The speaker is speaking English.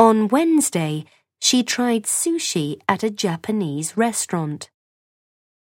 On Wednesday, she tried sushi at a Japanese restaurant.